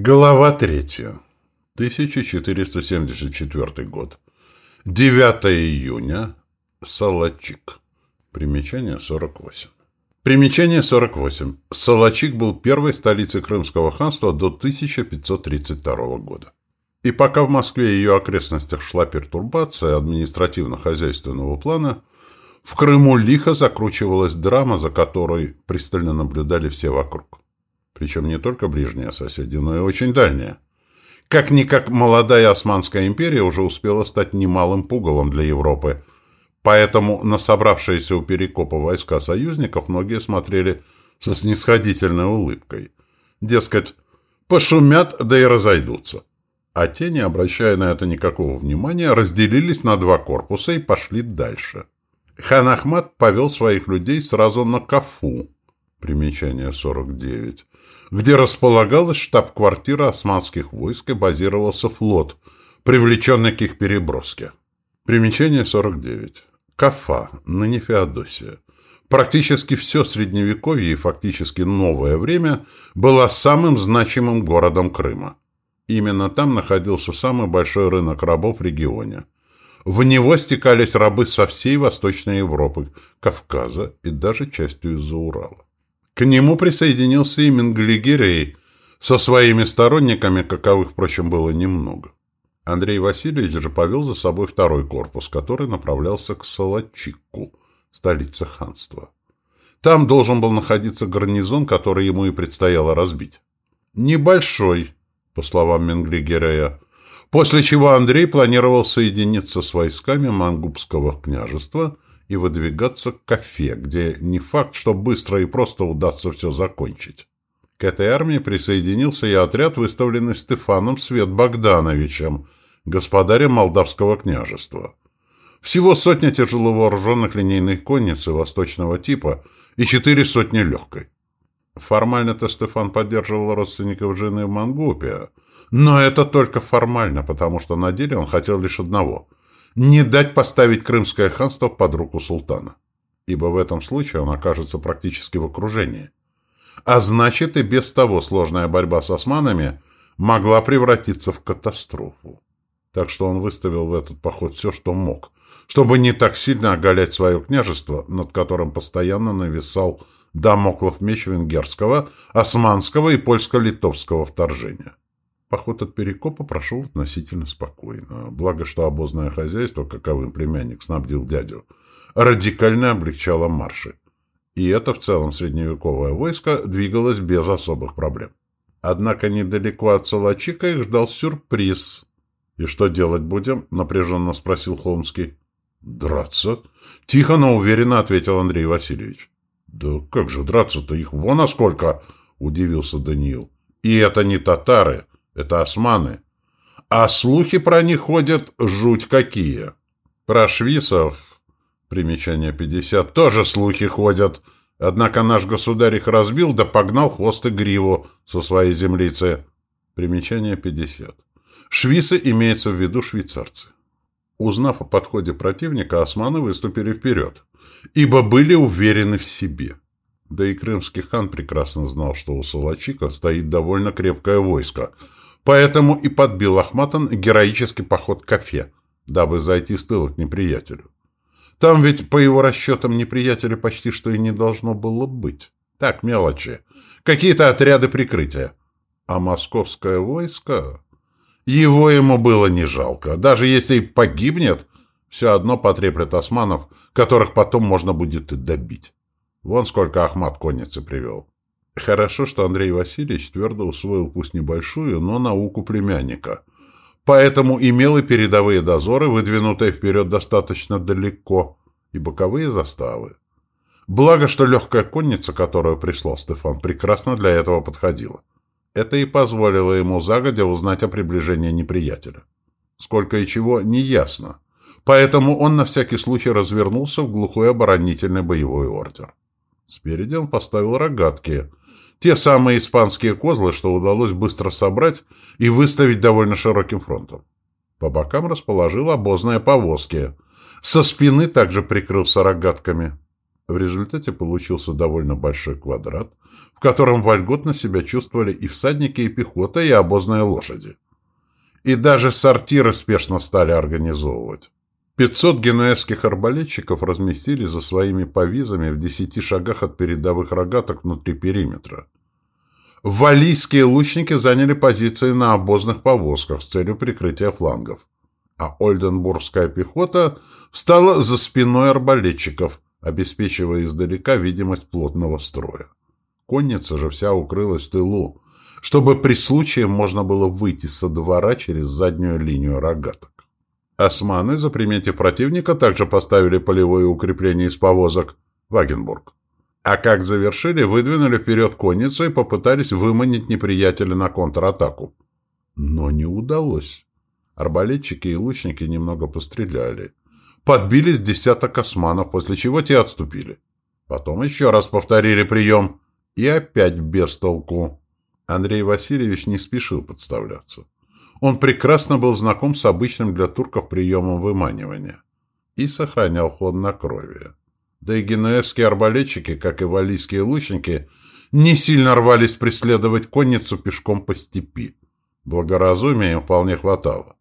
Глава третья. 1474 год. 9 июня. Салачик. Примечание 48. Примечание 48. Салачик был первой столицей Крымского ханства до 1532 года. И пока в Москве и ее окрестностях шла пертурбация административно-хозяйственного плана, в Крыму лихо закручивалась драма, за которой пристально наблюдали все вокруг. Причем не только ближние соседи, но и очень дальние. Как-никак молодая Османская империя уже успела стать немалым пугалом для Европы, поэтому на собравшиеся у Перекопа войска союзников многие смотрели со снисходительной улыбкой. Дескать, пошумят, да и разойдутся. А те, не обращая на это никакого внимания, разделились на два корпуса и пошли дальше. Хан Ахмад повел своих людей сразу на Кафу, примечание 49, где располагалась штаб-квартира османских войск и базировался флот, привлеченный к их переброске. Примечание 49. Кафа, ныне Феодосия. Практически все Средневековье и фактически новое время было самым значимым городом Крыма. Именно там находился самый большой рынок рабов в регионе. В него стекались рабы со всей Восточной Европы, Кавказа и даже частью из-за Урала. К нему присоединился и Менглигерей со своими сторонниками, каковых, впрочем, было немного. Андрей Васильевич же повел за собой второй корпус, который направлялся к Салачику, столице ханства. Там должен был находиться гарнизон, который ему и предстояло разбить. Небольшой, по словам Менглигерея, после чего Андрей планировал соединиться с войсками Мангубского княжества и выдвигаться к Кафе, где не факт, что быстро и просто удастся все закончить. К этой армии присоединился и отряд, выставленный Стефаном Свет Богдановичем, господарем Молдавского княжества. Всего сотня тяжело вооруженных линейных конницы восточного типа и четыре сотни легкой. Формально-то Стефан поддерживал родственников жены в Мангупе, но это только формально, потому что на деле он хотел лишь одного – не дать поставить Крымское ханство под руку султана, ибо в этом случае он окажется практически в окружении. А значит, и без того сложная борьба с османами могла превратиться в катастрофу. Так что он выставил в этот поход все, что мог, чтобы не так сильно оголять свое княжество, над которым постоянно нависал Дамоклов меч венгерского, османского и польско-литовского вторжения. Поход от Перекопа прошел относительно спокойно. Благо, что обозное хозяйство, каковым племянник снабдил дядю, радикально облегчало марши. И это в целом средневековое войско двигалось без особых проблем. Однако недалеко от Салачика их ждал сюрприз. «И что делать будем?» — напряженно спросил Холмский. «Драться?» — тихо, но уверенно ответил Андрей Васильевич. «Да как же драться-то? Их вон а сколько!» — удивился Даниил. «И это не татары, это османы. А слухи про них ходят жуть какие. Про швисов, примечание 50, тоже слухи ходят. Однако наш государь их разбил, да погнал хвост и гриву со своей землицы. Примечание 50. Швисы имеется в виду швейцарцы. Узнав о подходе противника, османы выступили вперед, ибо были уверены в себе. Да и крымский хан прекрасно знал, что у Салачика стоит довольно крепкое войско, поэтому и подбил Ахматан героический поход к Кафе, дабы зайти с тыла к неприятелю. Там ведь, по его расчетам, неприятеля почти что и не должно было быть. Так, мелочи. Какие-то отряды прикрытия. А московское войско... Его ему было не жалко. Даже если и погибнет, все одно потреплет османов, которых потом можно будет и добить. Вон сколько Ахмат конницы привел. Хорошо, что Андрей Васильевич твердо усвоил пусть небольшую, но науку племянника. Поэтому имел и передовые дозоры, выдвинутые вперед достаточно далеко, и боковые заставы. Благо, что легкая конница, которую прислал Стефан, прекрасно для этого подходила. Это и позволило ему загодя узнать о приближении неприятеля. Сколько и чего, не ясно. Поэтому он на всякий случай развернулся в глухой оборонительный боевой ордер. Спереди он поставил рогатки, те самые испанские козлы, что удалось быстро собрать и выставить довольно широким фронтом. По бокам расположил обозные повозки. Со спины также прикрылся рогатками. В результате получился довольно большой квадрат, в котором вольготно себя чувствовали и всадники, и пехота, и обозные лошади. И даже сортиры спешно стали организовывать. 500 генуэзских арбалетчиков разместили за своими повизами в десяти шагах от передовых рогаток внутри периметра. Валийские лучники заняли позиции на обозных повозках с целью прикрытия флангов, а Ольденбургская пехота встала за спиной арбалетчиков, обеспечивая издалека видимость плотного строя. Конница же вся укрылась в тылу, чтобы при случае можно было выйти со двора через заднюю линию рогаток. Османы, заприметив противника, также поставили полевое укрепление из повозок Вагенбург. А как завершили, выдвинули вперед конницу и попытались выманить неприятеля на контратаку. Но не удалось. Арбалетчики и лучники немного постреляли. Подбились десяток османов, после чего те отступили. Потом еще раз повторили прием. И опять без толку. Андрей Васильевич не спешил подставляться. Он прекрасно был знаком с обычным для турков приемом выманивания и сохранял хладнокровие. Да и генуэзские арбалетчики, как и валийские лучники, не сильно рвались преследовать конницу пешком по степи. Благоразумия им вполне хватало.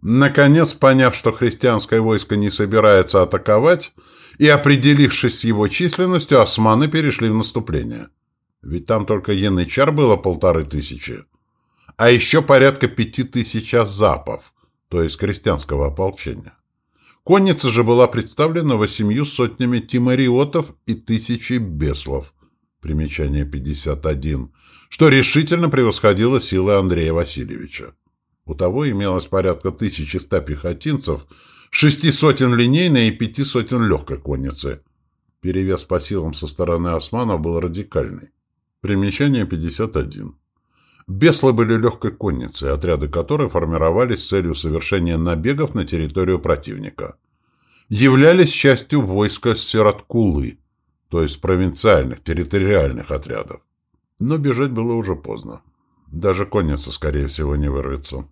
Наконец, поняв, что христианское войско не собирается атаковать, и определившись с его численностью, османы перешли в наступление. Ведь там только янычар было полторы тысячи, а еще порядка пяти тысяч азапов, то есть крестьянского ополчения. Конница же была представлена восемью сотнями тимариотов и тысячей беслов, примечание 51, что решительно превосходило силы Андрея Васильевича. У того имелось порядка 1100 пехотинцев, шести сотен линейной и пяти сотен легкой конницы. Перевес по силам со стороны османов был радикальный. Примечание 51. Беслы были легкой конницей, отряды которой формировались с целью совершения набегов на территорию противника. Являлись частью войска Сираткулы, то есть провинциальных, территориальных отрядов. Но бежать было уже поздно. Даже конница, скорее всего, не вырвется.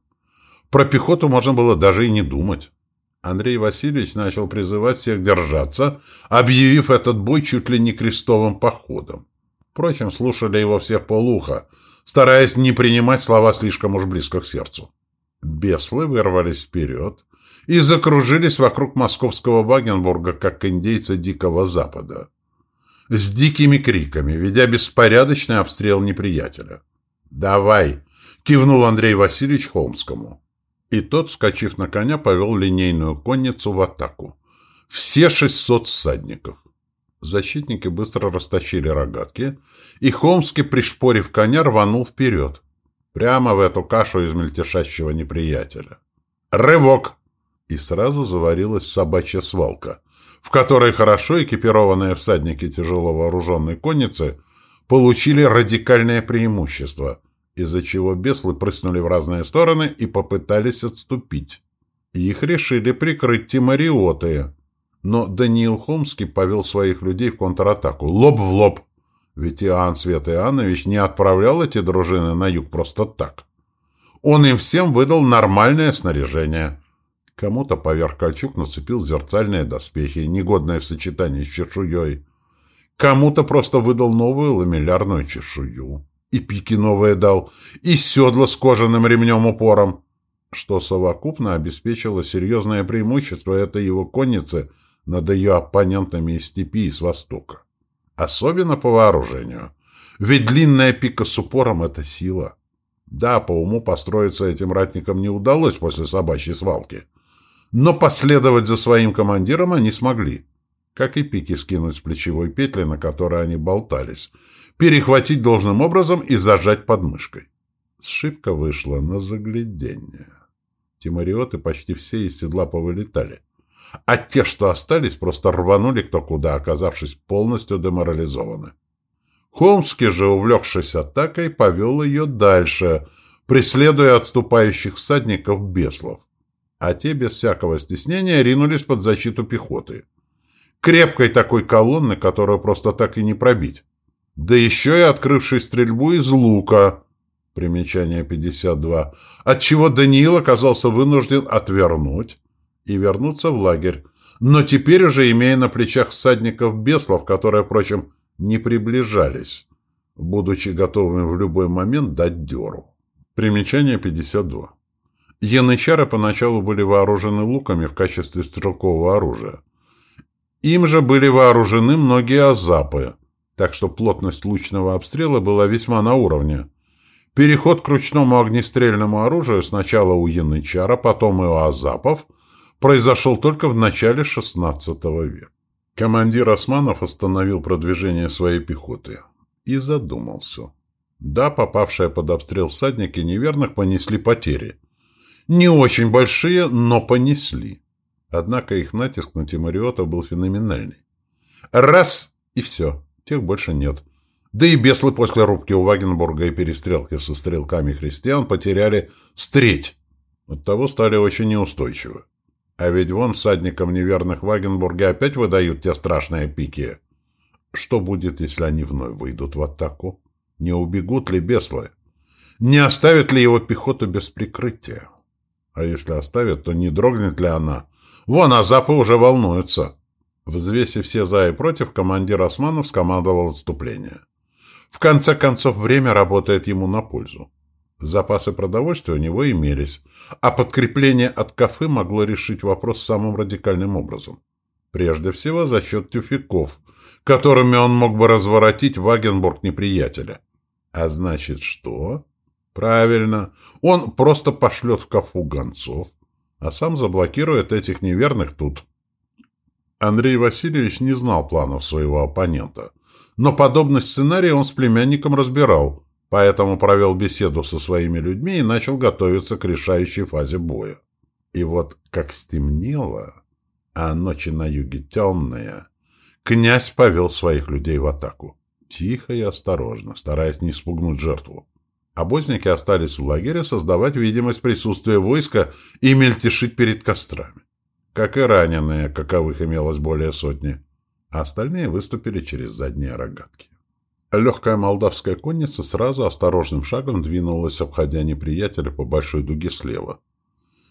Про пехоту можно было даже и не думать. Андрей Васильевич начал призывать всех держаться, объявив этот бой чуть ли не крестовым походом. Впрочем, слушали его все в полуха, стараясь не принимать слова слишком уж близко к сердцу. Беслы вырвались вперед и закружились вокруг московского Вагенбурга, как индейцы Дикого Запада. С дикими криками, ведя беспорядочный обстрел неприятеля. «Давай!» — кивнул Андрей Васильевич Холмскому. И тот, вскочив на коня, повел линейную конницу в атаку. Все шестьсот всадников. Защитники быстро растащили рогатки, и Холмский, пришпорив коня, рванул вперед. Прямо в эту кашу из мельтешащего неприятеля. Рывок! И сразу заварилась собачья свалка, в которой хорошо экипированные всадники тяжело вооруженной конницы получили радикальное преимущество, из-за чего беслы прыснули в разные стороны и попытались отступить. Их решили прикрыть тимариоты, но Даниил Холмский повел своих людей в контратаку, лоб в лоб. Ведь Иоанн Свет Иоаннович не отправлял эти дружины на юг просто так. Он им всем выдал нормальное снаряжение. Кому-то поверх кольчуг нацепил зерцальные доспехи, негодные в сочетании с чешуей. Кому-то просто выдал новую ламеллярную чешую. И пики новые дал, и седла с кожаным ремнем-упором, что совокупно обеспечило серьезное преимущество этой его конницы над ее оппонентами из степи и с востока. Особенно по вооружению. Ведь длинная пика с упором — это сила. Да, по уму построиться этим ратникам не удалось после собачьей свалки. Но последовать за своим командиром они смогли. Как и пики скинуть с плечевой петли, на которой они болтались, перехватить должным образом и зажать подмышкой. Сшибка вышла на заглядение. Тимариоты почти все из седла повылетали а те, что остались, просто рванули кто куда, оказавшись полностью деморализованы. Холмский же, увлекшись атакой, повел ее дальше, преследуя отступающих всадников беслов. А те, без всякого стеснения, ринулись под защиту пехоты. Крепкой такой колонны, которую просто так и не пробить. Да еще и открывшей стрельбу из лука. Примечание 52. Отчего Даниил оказался вынужден отвернуть и вернуться в лагерь, но теперь уже имея на плечах всадников беслов, которые, впрочем, не приближались, будучи готовыми в любой момент дать дёру. Примечание 52. Янычары поначалу были вооружены луками в качестве стрелкового оружия. Им же были вооружены многие азапы, так что плотность лучного обстрела была весьма на уровне. Переход к ручному огнестрельному оружию сначала у янычара, потом и у азапов произошел только в начале XVI века. Командир Османов остановил продвижение своей пехоты и задумался. Да, попавшие под обстрел всадники неверных понесли потери – не очень большие, но понесли. Однако их натиск на Тимариота был феноменальный. Раз — и все. Тех больше нет. Да и беслы после рубки у Вагенбурга и перестрелки со стрелками христиан потеряли стреть. Оттого стали очень неустойчивы. А ведь вон всадникам неверных Вагенбурге опять выдают те страшные пики. Что будет, если они вновь выйдут в атаку? Не убегут ли беслы? Не оставят ли его пехоту без прикрытия? А если оставят, то не дрогнет ли она? Вон, азапы уже волнуются. Взвесив все за и против, командир Османов скомандовал отступление. В конце концов, время работает ему на пользу. Запасы продовольствия у него имелись, а подкрепление от Кафы могло решить вопрос самым радикальным образом. Прежде всего за счет тюфяков, которыми он мог бы разворотить Вагенбург неприятеля. А значит, что? Правильно. Он просто пошлет в кафу гонцов, а сам заблокирует этих неверных тут. Андрей Васильевич не знал планов своего оппонента, но подобный сценарий он с племянником разбирал, поэтому провел беседу со своими людьми и начал готовиться к решающей фазе боя. И вот как стемнело, а ночи на юге темная, князь повел своих людей в атаку. Тихо и осторожно, стараясь не спугнуть жертву. Обозники остались в лагере создавать видимость присутствия войска и мельтешить перед кострами. Как и раненые, каковых имелось более сотни. А остальные выступили через задние рогатки. Легкая молдавская конница сразу осторожным шагом двинулась, обходя неприятеля по большой дуге слева.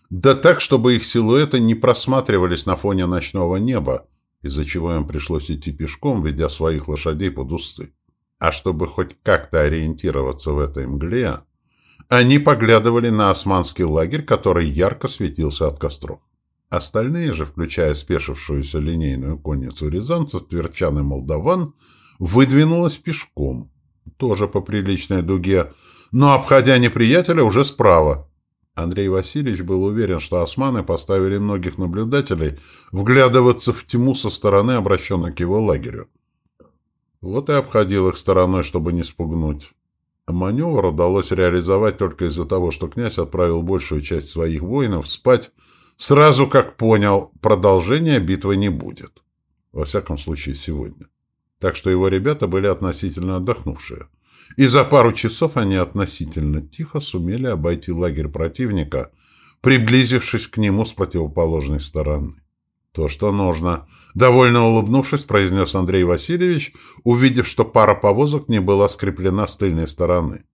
Да так, чтобы их силуэты не просматривались на фоне ночного неба, из-за чего им пришлось идти пешком, ведя своих лошадей под усы. А чтобы хоть как-то ориентироваться в этой мгле, они поглядывали на османский лагерь, который ярко светился от костров. Остальные же, включая спешившуюся линейную конницу рязанцев, тверчан и молдаван, выдвинулась пешком, тоже по приличной дуге, но обходя неприятеля уже справа. Андрей Васильевич был уверен, что османы поставили многих наблюдателей вглядываться в тьму со стороны, обращенной к его лагерю. Вот и обходил их стороной, чтобы не спугнуть. Маневр удалось реализовать только из-за того, что князь отправил большую часть своих воинов спать, сразу как понял, продолжения битвы не будет. Во всяком случае, сегодня. Так что его ребята были относительно отдохнувшие. И за пару часов они относительно тихо сумели обойти лагерь противника, приблизившись к нему с противоположной стороны. «То, что нужно», — довольно улыбнувшись, произнес Андрей Васильевич, увидев, что пара повозок не была скреплена с тыльной стороны.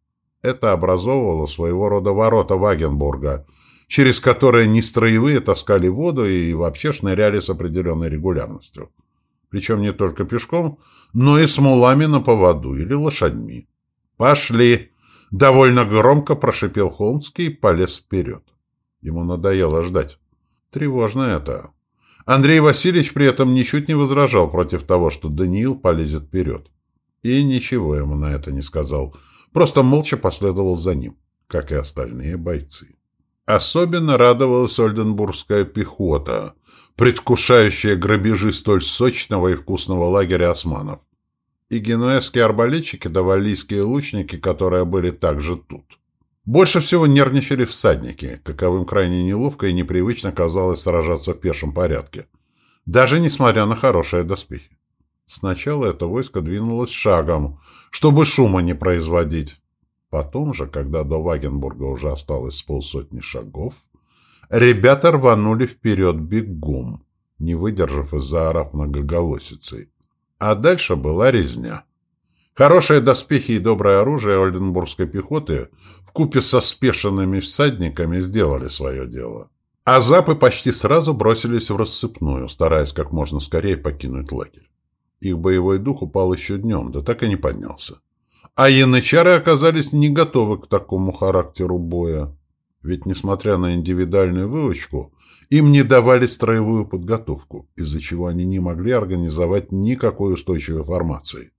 Это образовывало своего рода ворота Вагенбурга, через которые нестроевые таскали воду и вообще шныряли с определенной регулярностью. Причем не только пешком, но и с мулами на поводу или лошадьми. «Пошли!» — довольно громко прошипел Холмский и полез вперед. Ему надоело ждать. Тревожно это. Андрей Васильевич при этом ничуть не возражал против того, что Даниил полезет вперед. И ничего ему на это не сказал, просто молча последовал за ним, как и остальные бойцы. Особенно радовалась ольденбургская пехота, предвкушающая грабежи столь сочного и вкусного лагеря османов. И генуэзские арбалетчики да валлийские лучники, которые были также тут. Больше всего нервничали всадники, каковым крайне неловко и непривычно казалось сражаться в пешем порядке, даже несмотря на хорошие доспехи. Сначала это войско двинулось шагом, чтобы шума не производить. Потом же, когда до Вагенбурга уже осталось полсотни шагов, ребята рванули вперед бегом, не выдержав из-за орав многоголосицей. А дальше была резня. Хорошие доспехи и доброе оружие ольденбургской пехоты вкупе со спешенными всадниками сделали свое дело. А запы почти сразу бросились в рассыпную, стараясь как можно скорее покинуть лагерь. Их боевой дух упал еще днем, да так и не поднялся. А янычары оказались не готовы к такому характеру боя. Ведь, несмотря на индивидуальную вывочку, им не давали строевую подготовку, из-за чего они не могли организовать никакой устойчивой формации.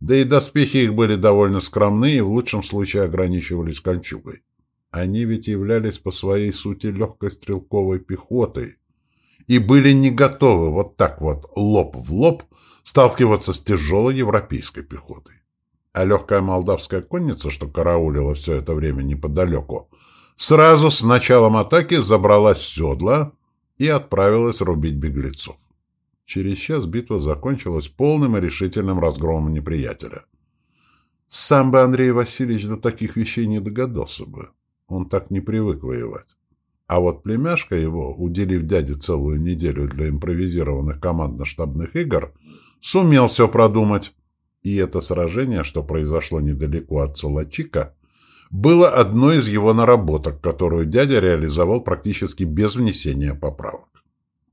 Да и доспехи их были довольно скромны и в лучшем случае ограничивались кольчугой. Они ведь являлись по своей сути легкой стрелковой пехотой и были не готовы вот так вот лоб в лоб сталкиваться с тяжелой европейской пехотой. А легкая молдавская конница, что караулила все это время неподалеку, сразу с началом атаки забралась в седла и отправилась рубить беглецов. Через час битва закончилась полным и решительным разгромом неприятеля. Сам бы Андрей Васильевич до таких вещей не догадался бы. Он так не привык воевать. А вот племяшка его, уделив дяде целую неделю для импровизированных командно-штабных игр, сумел все продумать. И это сражение, что произошло недалеко от Солочика, было одной из его наработок, которую дядя реализовал практически без внесения поправок.